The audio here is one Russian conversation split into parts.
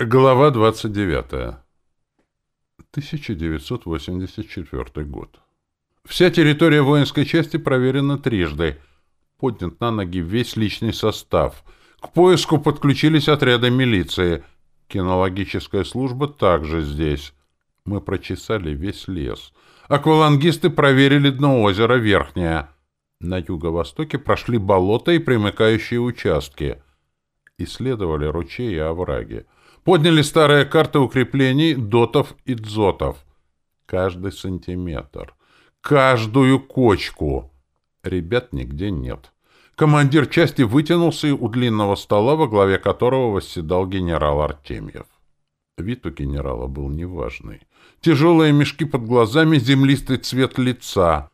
Глава 29. 1984 год. Вся территория воинской части проверена трижды. Поднят на ноги весь личный состав. К поиску подключились отряды милиции. Кинологическая служба также здесь. Мы прочесали весь лес. Аквалангисты проверили дно озера Верхнее. На юго-востоке прошли болота и примыкающие участки. Исследовали ручей и овраги. Подняли старые карты укреплений дотов и дзотов. Каждый сантиметр. Каждую кочку. Ребят нигде нет. Командир части вытянулся у длинного стола, во главе которого восседал генерал Артемьев. Вид у генерала был неважный. Тяжелые мешки под глазами, землистый цвет лица.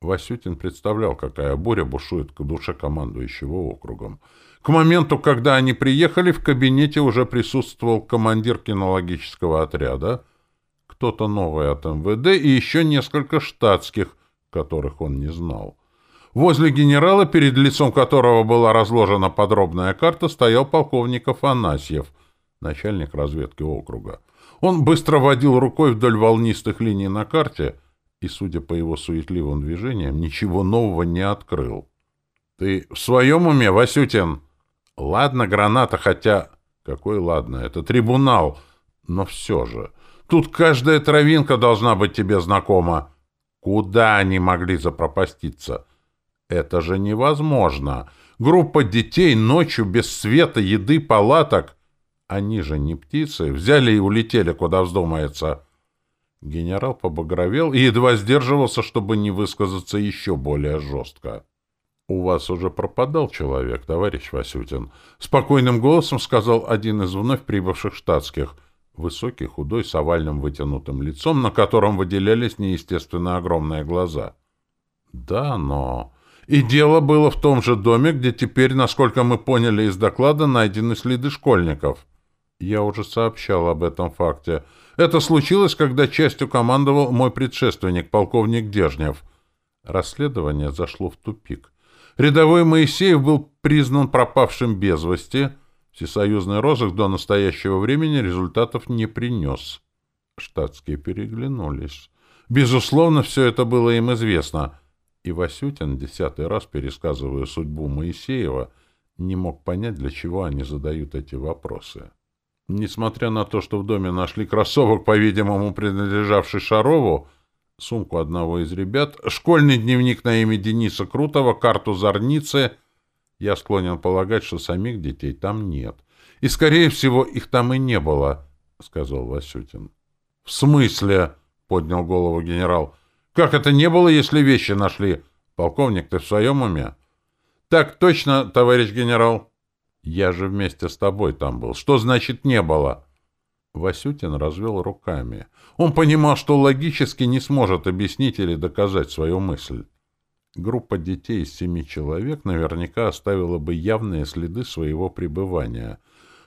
Васютин представлял, какая буря бушует к душе командующего округом. К моменту, когда они приехали, в кабинете уже присутствовал командир кинологического отряда, кто-то новый от МВД и еще несколько штатских, которых он не знал. Возле генерала, перед лицом которого была разложена подробная карта, стоял полковник Афанасьев, начальник разведки округа. Он быстро водил рукой вдоль волнистых линий на карте и, судя по его суетливым движениям, ничего нового не открыл. — Ты в своем уме, Васютин? Ладно, граната, хотя... Какой ладно, это трибунал. Но все же... Тут каждая травинка должна быть тебе знакома. Куда они могли запропаститься? Это же невозможно. Группа детей ночью без света, еды, палаток. Они же не птицы. Взяли и улетели, куда вздумается. Генерал побагровел и едва сдерживался, чтобы не высказаться еще более жестко. «У вас уже пропадал человек, товарищ Васютин», — спокойным голосом сказал один из вновь прибывших штатских, высокий, худой, с овальным вытянутым лицом, на котором выделялись неестественно огромные глаза. «Да, но...» И дело было в том же доме, где теперь, насколько мы поняли из доклада, найдены следы школьников. Я уже сообщал об этом факте. Это случилось, когда частью командовал мой предшественник, полковник Дежнев. Расследование зашло в тупик. Рядовой Моисеев был признан пропавшим без вести. Всесоюзный розыск до настоящего времени результатов не принес. Штатские переглянулись. Безусловно, все это было им известно. И Васютин, десятый раз пересказывая судьбу Моисеева, не мог понять, для чего они задают эти вопросы. Несмотря на то, что в доме нашли кроссовок, по-видимому, принадлежавший Шарову, сумку одного из ребят, школьный дневник на имя Дениса Крутого, карту Зорницы. Я склонен полагать, что самих детей там нет. И, скорее всего, их там и не было, — сказал Васютин. — В смысле? — поднял голову генерал. — Как это не было, если вещи нашли? Полковник, ты в своем уме? — Так точно, товарищ генерал. — Я же вместе с тобой там был. Что значит «не было»? — Васютин развел руками. Он понимал, что логически не сможет объяснить или доказать свою мысль. Группа детей из семи человек наверняка оставила бы явные следы своего пребывания.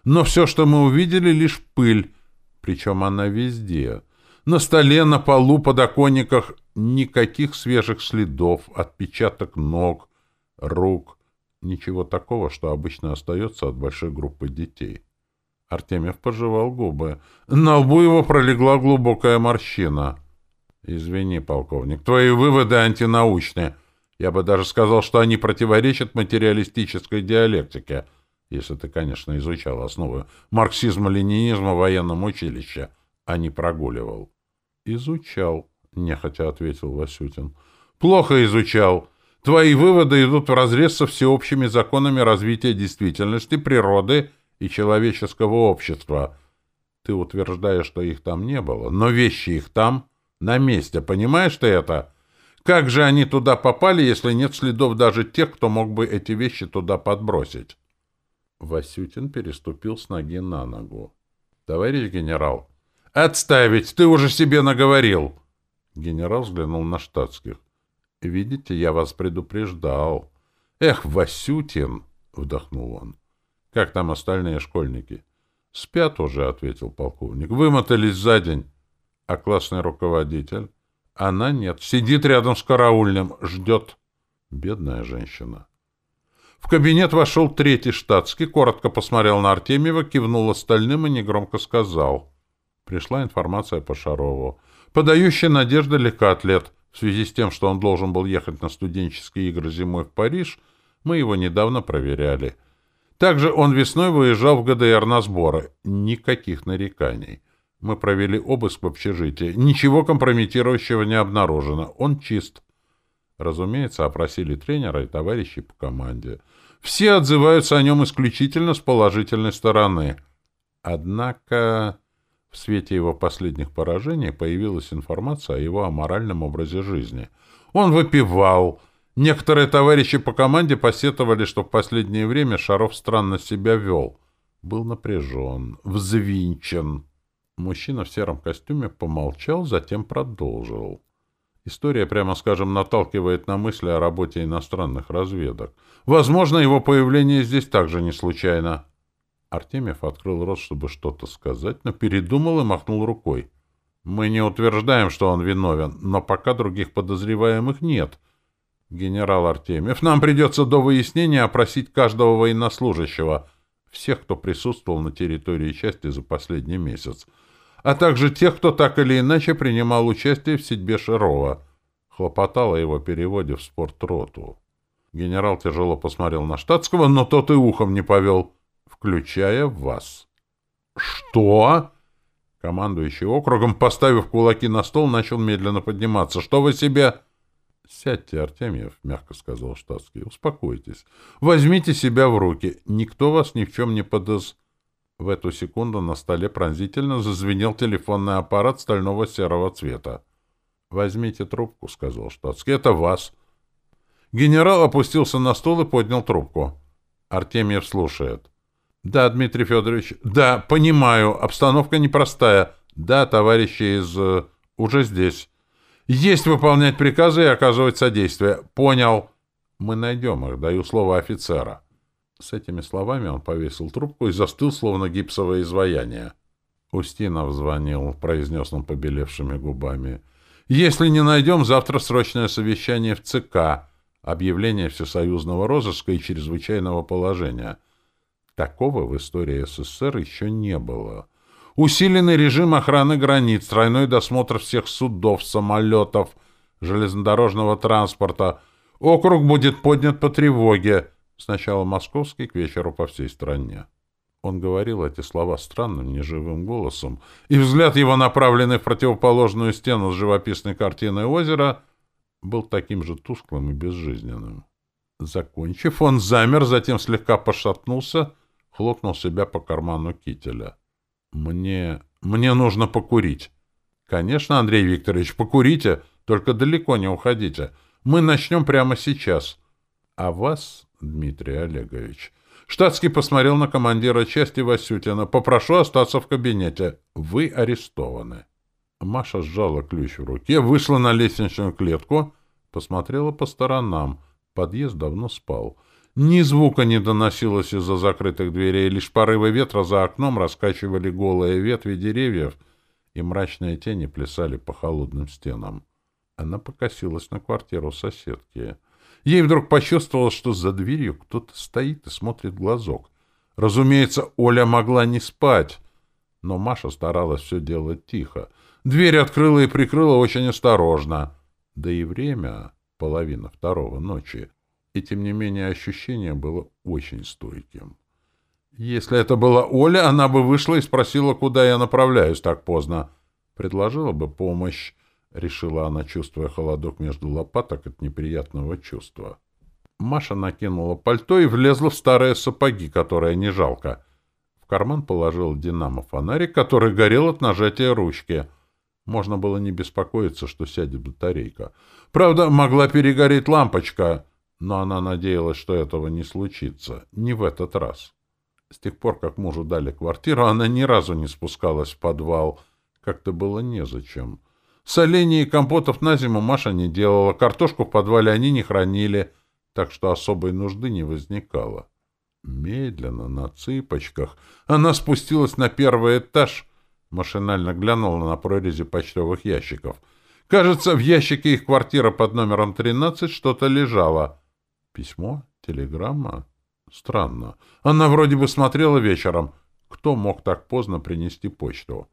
Но все, что мы увидели, лишь пыль, причем она везде. На столе, на полу, подоконниках никаких свежих следов, отпечаток ног, рук, ничего такого, что обычно остается от большой группы детей. Артемьев пожевал губы. На лбу его пролегла глубокая морщина. «Извини, полковник, твои выводы антинаучные. Я бы даже сказал, что они противоречат материалистической диалектике, если ты, конечно, изучал основы марксизма-ленинизма в военном училище, а не прогуливал». «Изучал», — нехотя ответил Васютин. «Плохо изучал. Твои выводы идут вразрез со всеобщими законами развития действительности, природы и человеческого общества. Ты утверждаешь, что их там не было, но вещи их там, на месте, понимаешь ты это? Как же они туда попали, если нет следов даже тех, кто мог бы эти вещи туда подбросить? Васютин переступил с ноги на ногу. — Товарищ генерал, отставить, ты уже себе наговорил! Генерал взглянул на штатских. — Видите, я вас предупреждал. — Эх, Васютин! — вдохнул он. Как там остальные школьники? — Спят уже, — ответил полковник. — Вымотались за день. — А классный руководитель? — Она нет. Сидит рядом с караульным. Ждет. Бедная женщина. В кабинет вошел третий штатский, коротко посмотрел на Артемьева, кивнул остальным и негромко сказал. Пришла информация по Шарову. Подающая надежда легкоатлет. В связи с тем, что он должен был ехать на студенческие игры зимой в Париж, мы его недавно проверяли. Также он весной выезжал в ГДР на сборы. Никаких нареканий. Мы провели обыск в общежитии. Ничего компрометирующего не обнаружено. Он чист. Разумеется, опросили тренера и товарищей по команде. Все отзываются о нем исключительно с положительной стороны. Однако в свете его последних поражений появилась информация о его аморальном образе жизни. Он выпивал. Некоторые товарищи по команде посетовали, что в последнее время Шаров странно себя вел. Был напряжен, взвинчен. Мужчина в сером костюме помолчал, затем продолжил. История, прямо скажем, наталкивает на мысли о работе иностранных разведок. Возможно, его появление здесь также не случайно. Артемьев открыл рот, чтобы что-то сказать, но передумал и махнул рукой. «Мы не утверждаем, что он виновен, но пока других подозреваемых нет. Генерал Артемьев, нам придется до выяснения опросить каждого военнослужащего, всех, кто присутствовал на территории части за последний месяц а также тех, кто так или иначе принимал участие в сидьбе Шарова. Хлопотал о его переводе в спортроту. Генерал тяжело посмотрел на штатского, но тот и ухом не повел, включая вас. «Что?» Командующий округом, поставив кулаки на стол, начал медленно подниматься. «Что вы себе...» «Сядьте, Артемьев», — мягко сказал штатский. «Успокойтесь. Возьмите себя в руки. Никто вас ни в чем не подоз...» В эту секунду на столе пронзительно зазвенел телефонный аппарат стального серого цвета. «Возьмите трубку», — сказал штатский. «Это вас». Генерал опустился на стул и поднял трубку. Артемьев слушает. «Да, Дмитрий Федорович. Да, понимаю. Обстановка непростая. Да, товарищи из... Э, уже здесь. Есть выполнять приказы и оказывать содействие. Понял. Мы найдем их. Даю слово офицера». С этими словами он повесил трубку и застыл, словно гипсовое изваяние. «Устинов звонил», — произнес он побелевшими губами. «Если не найдем, завтра срочное совещание в ЦК, объявление всесоюзного розыска и чрезвычайного положения. Такого в истории СССР еще не было. Усиленный режим охраны границ, тройной досмотр всех судов, самолетов, железнодорожного транспорта. Округ будет поднят по тревоге». Сначала московский, к вечеру по всей стране. Он говорил эти слова странным, неживым голосом, и взгляд его, направленный в противоположную стену с живописной картиной озера, был таким же тусклым и безжизненным. Закончив, он замер, затем слегка пошатнулся, хлопнул себя по карману кителя. «Мне... мне нужно покурить». «Конечно, Андрей Викторович, покурите, только далеко не уходите. Мы начнем прямо сейчас. А вас Дмитрий Олегович. Штатский посмотрел на командира части Васютина. «Попрошу остаться в кабинете. Вы арестованы». Маша сжала ключ в руке, вышла на лестничную клетку, посмотрела по сторонам. Подъезд давно спал. Ни звука не доносилось из-за закрытых дверей, лишь порывы ветра за окном раскачивали голые ветви деревьев, и мрачные тени плясали по холодным стенам. Она покосилась на квартиру соседки. Ей вдруг почувствовалось, что за дверью кто-то стоит и смотрит в глазок. Разумеется, Оля могла не спать, но Маша старалась все делать тихо. Дверь открыла и прикрыла очень осторожно. Да и время — половина второго ночи. И, тем не менее, ощущение было очень стойким. Если это была Оля, она бы вышла и спросила, куда я направляюсь так поздно. Предложила бы помощь. — решила она, чувствуя холодок между лопаток от неприятного чувства. Маша накинула пальто и влезла в старые сапоги, которые не жалко. В карман положил динамо-фонарик, который горел от нажатия ручки. Можно было не беспокоиться, что сядет батарейка. Правда, могла перегореть лампочка, но она надеялась, что этого не случится. Не в этот раз. С тех пор, как мужу дали квартиру, она ни разу не спускалась в подвал. Как-то было незачем. Солений и компотов на зиму Маша не делала, картошку в подвале они не хранили, так что особой нужды не возникало. Медленно, на цыпочках, она спустилась на первый этаж, машинально глянула на прорези почтовых ящиков. Кажется, в ящике их квартира под номером 13 что-то лежало. Письмо? Телеграмма? Странно. Она вроде бы смотрела вечером. Кто мог так поздно принести почту?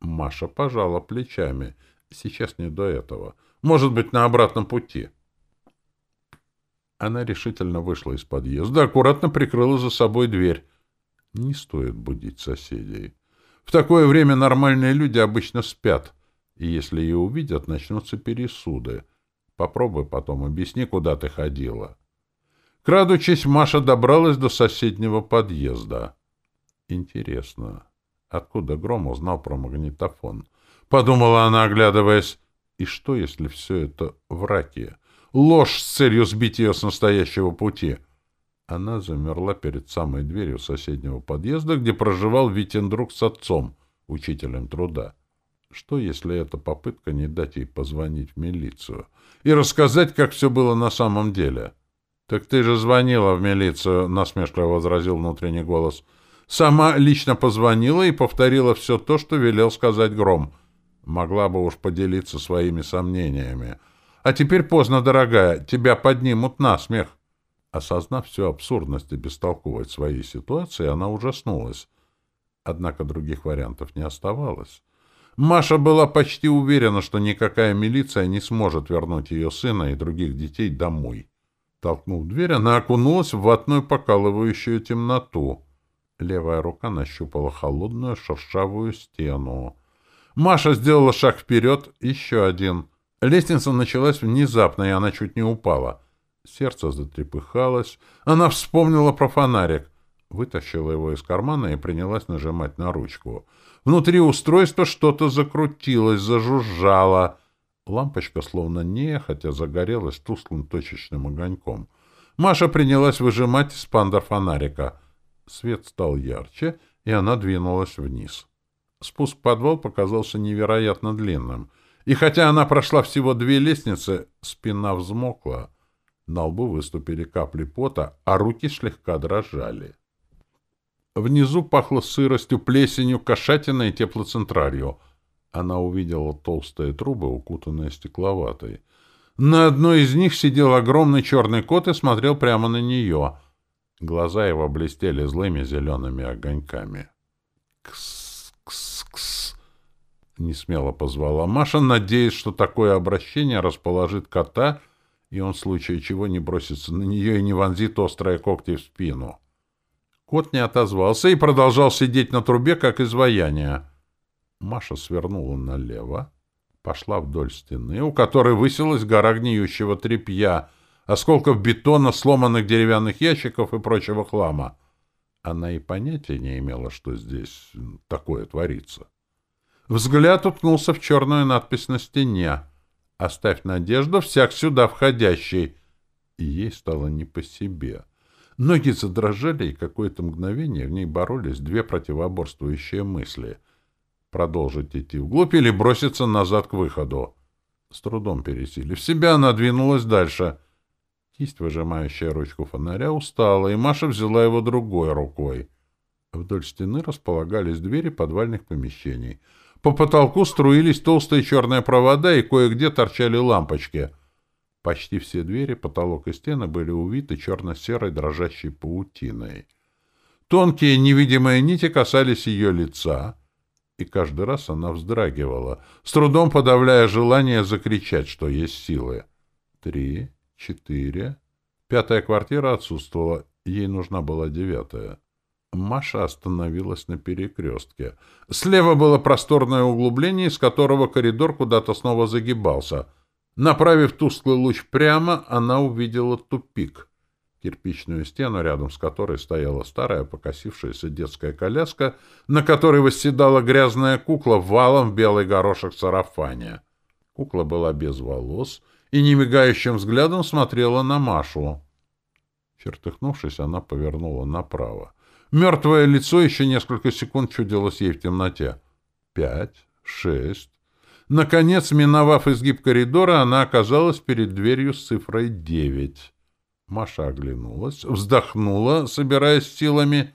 Маша пожала плечами. Сейчас не до этого. Может быть, на обратном пути. Она решительно вышла из подъезда, аккуратно прикрыла за собой дверь. Не стоит будить соседей. В такое время нормальные люди обычно спят, и если ее увидят, начнутся пересуды. Попробуй потом объясни, куда ты ходила. Крадучись, Маша добралась до соседнего подъезда. Интересно, откуда Гром узнал про магнитофон? Подумала она, оглядываясь. И что, если все это враки? Ложь с целью сбить ее с настоящего пути. Она замерла перед самой дверью соседнего подъезда, где проживал Витин с отцом, учителем труда. Что, если это попытка не дать ей позвонить в милицию и рассказать, как все было на самом деле? — Так ты же звонила в милицию, — насмешливо возразил внутренний голос. — Сама лично позвонила и повторила все то, что велел сказать Гром. Могла бы уж поделиться своими сомнениями. А теперь поздно, дорогая, тебя поднимут на смех. Осознав всю абсурдность и бестолковость своей ситуации, она ужаснулась. Однако других вариантов не оставалось. Маша была почти уверена, что никакая милиция не сможет вернуть ее сына и других детей домой. Толкнув дверь, она окунулась в ватную покалывающую темноту. Левая рука нащупала холодную шершавую стену. Маша сделала шаг вперед, еще один. Лестница началась внезапно, и она чуть не упала. Сердце затрепыхалось. Она вспомнила про фонарик. Вытащила его из кармана и принялась нажимать на ручку. Внутри устройства что-то закрутилось, зажужжало. Лампочка словно нехотя загорелась тусклым точечным огоньком. Маша принялась выжимать из пандер фонарика. Свет стал ярче, и она двинулась вниз. Спуск в подвал показался невероятно длинным. И хотя она прошла всего две лестницы, спина взмокла, на лбу выступили капли пота, а руки слегка дрожали. Внизу пахло сыростью, плесенью, кошатиной и теплоцентрарью. Она увидела толстые трубы, укутанные стекловатой. На одной из них сидел огромный черный кот и смотрел прямо на нее. Глаза его блестели злыми зелеными огоньками. «Кс, кс, кс!» — несмело позвала Маша, надеясь, что такое обращение расположит кота, и он в случае чего не бросится на нее и не вонзит острые когти в спину. Кот не отозвался и продолжал сидеть на трубе, как изваяние. Маша свернула налево, пошла вдоль стены, у которой высилась гора гниющего тряпья, осколков бетона, сломанных деревянных ящиков и прочего хлама. Она и понятия не имела, что здесь такое творится. Взгляд уткнулся в черную надпись на стене. «Оставь надежду, всяк сюда входящий». И ей стало не по себе. Ноги задрожали, и какое-то мгновение в ней боролись две противоборствующие мысли. Продолжить идти вглубь или броситься назад к выходу. С трудом пересилив себя, она двинулась дальше. Кисть, выжимающая ручку фонаря, устала, и Маша взяла его другой рукой. Вдоль стены располагались двери подвальных помещений. По потолку струились толстые черные провода, и кое-где торчали лампочки — Почти все двери, потолок и стены были увиты черно-серой дрожащей паутиной. Тонкие невидимые нити касались ее лица, и каждый раз она вздрагивала, с трудом подавляя желание закричать, что есть силы. Три, четыре... Пятая квартира отсутствовала, ей нужна была девятая. Маша остановилась на перекрестке. Слева было просторное углубление, из которого коридор куда-то снова загибался — Направив тусклый луч прямо, она увидела тупик. Кирпичную стену, рядом с которой стояла старая покосившаяся детская коляска, на которой восседала грязная кукла валом в белый горошек сарафане. Кукла была без волос и немигающим взглядом смотрела на Машу. Чертыхнувшись, она повернула направо. Мертвое лицо еще несколько секунд чудилось ей в темноте. Пять, шесть, Наконец, миновав изгиб коридора, она оказалась перед дверью с цифрой девять. Маша оглянулась, вздохнула, собираясь силами,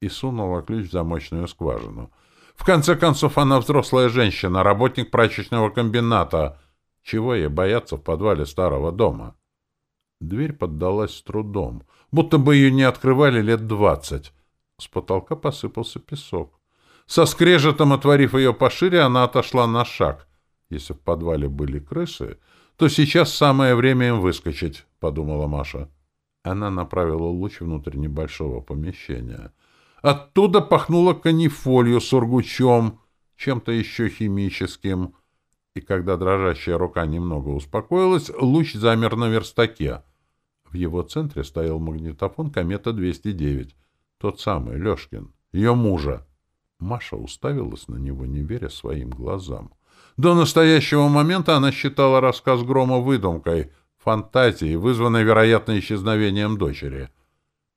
и сунула ключ в замочную скважину. В конце концов, она взрослая женщина, работник прачечного комбината. Чего ей бояться в подвале старого дома? Дверь поддалась с трудом. будто бы ее не открывали лет двадцать. С потолка посыпался песок. Со скрежетом отворив ее пошире, она отошла на шаг. Если в подвале были крысы, то сейчас самое время им выскочить, — подумала Маша. Она направила луч внутрь небольшого помещения. Оттуда пахнуло канифолью, сургучом, чем-то еще химическим. И когда дрожащая рука немного успокоилась, луч замер на верстаке. В его центре стоял магнитофон «Комета-209», тот самый, Лешкин, ее мужа. Маша уставилась на него, не веря своим глазам. До настоящего момента она считала рассказ Грома выдумкой, фантазией, вызванной, вероятно, исчезновением дочери.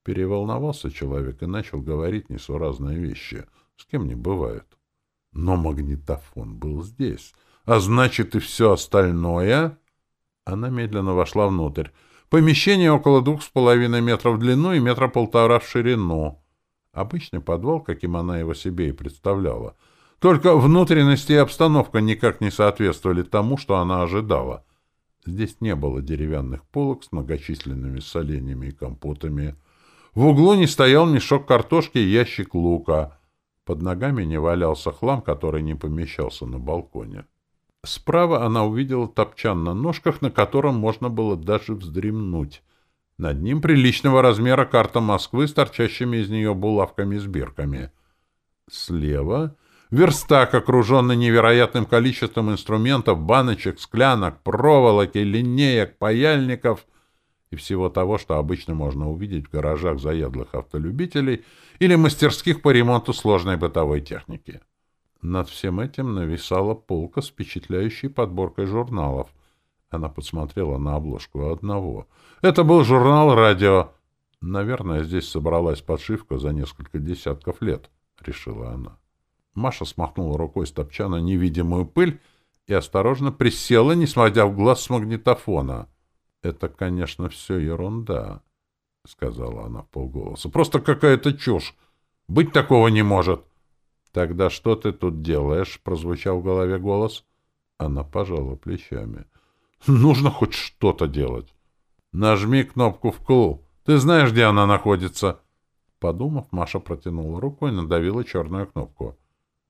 Переволновался человек и начал говорить несуразные вещи. С кем не бывает. Но магнитофон был здесь. А значит, и все остальное... Она медленно вошла внутрь. Помещение около двух с половиной метров в длину и метра полтора в ширину. Обычный подвал, каким она его себе и представляла — только внутренности и обстановка никак не соответствовали тому, что она ожидала. Здесь не было деревянных полок с многочисленными соленьями и компотами. В углу не стоял мешок картошки и ящик лука. Под ногами не валялся хлам, который не помещался на балконе. Справа она увидела топчан на ножках, на котором можно было даже вздремнуть. Над ним приличного размера карта Москвы с торчащими из нее булавками с бирками. Слева Верстак, окруженный невероятным количеством инструментов, баночек, склянок, проволоки, линеек, паяльников и всего того, что обычно можно увидеть в гаражах заядлых автолюбителей или мастерских по ремонту сложной бытовой техники. Над всем этим нависала полка с впечатляющей подборкой журналов. Она посмотрела на обложку одного. Это был журнал «Радио». Наверное, здесь собралась подшивка за несколько десятков лет, — решила она. Маша смахнула рукой с топчана невидимую пыль и осторожно присела, не сводя в глаз с магнитофона. — Это, конечно, все ерунда, — сказала она полголоса. — Просто какая-то чушь. Быть такого не может. — Тогда что ты тут делаешь? — прозвучал в голове голос. Она пожала плечами. — Нужно хоть что-то делать. — Нажми кнопку «вкл». Ты знаешь, где она находится? Подумав, Маша протянула руку и надавила черную кнопку. —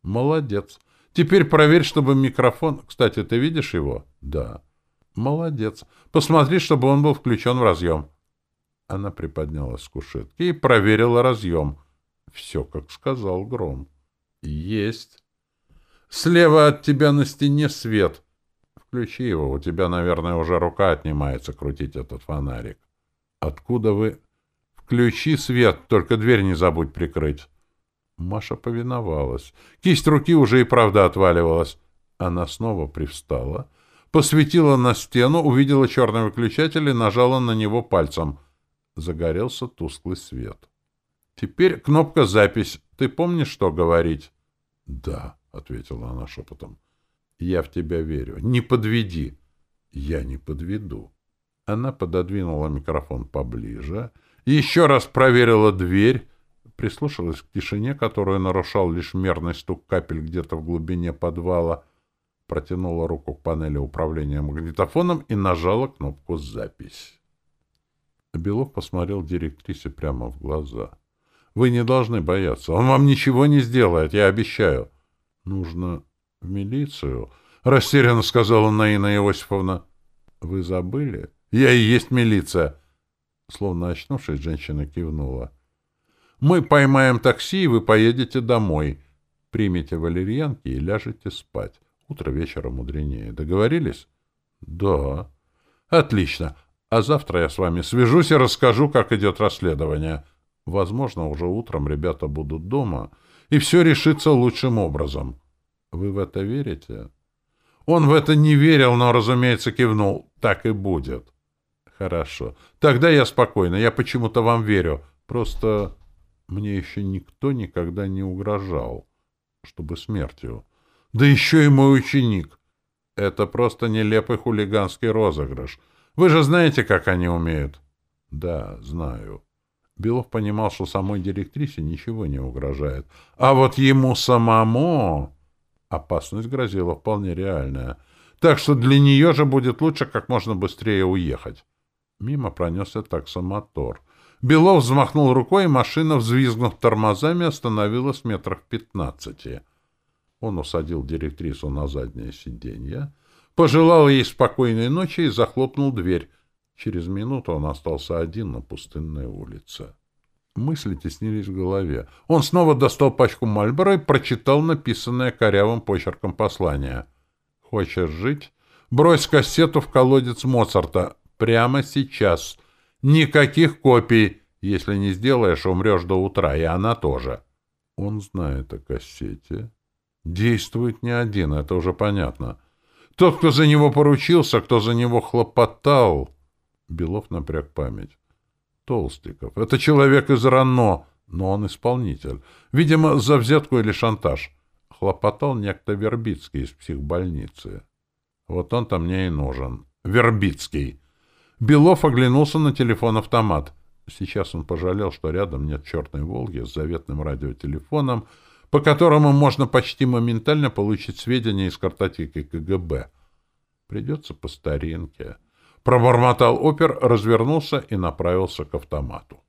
Молодец. Теперь проверь, чтобы микрофон... Кстати, ты видишь его? Да. Молодец. Посмотри, чтобы он был включен в разъем. Она приподнялась с кушетки и проверила разъем. Все, как сказал Гром. Есть. Слева от тебя на стене свет. Включи его. У тебя, наверное, уже рука отнимается крутить этот фонарик. Откуда вы... Включи свет, только дверь не забудь прикрыть. Маша повиновалась. Кисть руки уже и правда отваливалась. Она снова привстала, посветила на стену, увидела черный выключатель и нажала на него пальцем. Загорелся тусклый свет. «Теперь кнопка «Запись». Ты помнишь, что говорить?» «Да», — ответила она шепотом. «Я в тебя верю. Не подведи». «Я не подведу». Она пододвинула микрофон поближе, еще раз проверила дверь, прислушалась к тишине, которую нарушал лишь мерный стук капель где-то в глубине подвала, протянула руку к панели управления магнитофоном и нажала кнопку «Запись». Белов посмотрел директрисе прямо в глаза. «Вы не должны бояться. Он вам ничего не сделает, я обещаю». «Нужно в милицию», — растерянно сказала Наина Иосифовна. «Вы забыли? Я и есть милиция». Словно очнувшись, женщина кивнула. Мы поймаем такси, и вы поедете домой. Примите валерьянки и ляжете спать. Утро вечера мудренее. Договорились? Да. Отлично. А завтра я с вами свяжусь и расскажу, как идет расследование. Возможно, уже утром ребята будут дома, и все решится лучшим образом. Вы в это верите? Он в это не верил, но, разумеется, кивнул. Так и будет. Хорошо. Тогда я спокойно. Я почему-то вам верю. Просто... Мне еще никто никогда не угрожал, чтобы смертью. Да еще и мой ученик. Это просто нелепый хулиганский розыгрыш. Вы же знаете, как они умеют? Да, знаю. Белов понимал, что самой директрисе ничего не угрожает. А вот ему самому опасность грозила вполне реальная. Так что для нее же будет лучше как можно быстрее уехать. Мимо пронесся таксомотор. Белов взмахнул рукой, и машина, взвизгнув тормозами, остановилась в метрах пятнадцати. Он усадил директрису на заднее сиденье, пожелал ей спокойной ночи и захлопнул дверь. Через минуту он остался один на пустынной улице. Мысли теснились в голове. Он снова достал пачку Мальбора и прочитал написанное корявым почерком послание. «Хочешь жить? Брось кассету в колодец Моцарта. Прямо сейчас. Никаких копий. Если не сделаешь, умрешь до утра, и она тоже». Он знает о кассете. Действует не один, это уже понятно. Тот, кто за него поручился, кто за него хлопотал... Белов напряг память. Толстиков. Это человек из РАНО, но он исполнитель. Видимо, за взятку или шантаж. Хлопотал некто Вербицкий из психбольницы. Вот он-то мне и нужен. Вербицкий. Белов оглянулся на телефон-автомат. Сейчас он пожалел, что рядом нет черной «Волги» с заветным радиотелефоном, по которому можно почти моментально получить сведения из картотеки КГБ. Придется по старинке. Пробормотал опер, развернулся и направился к автомату.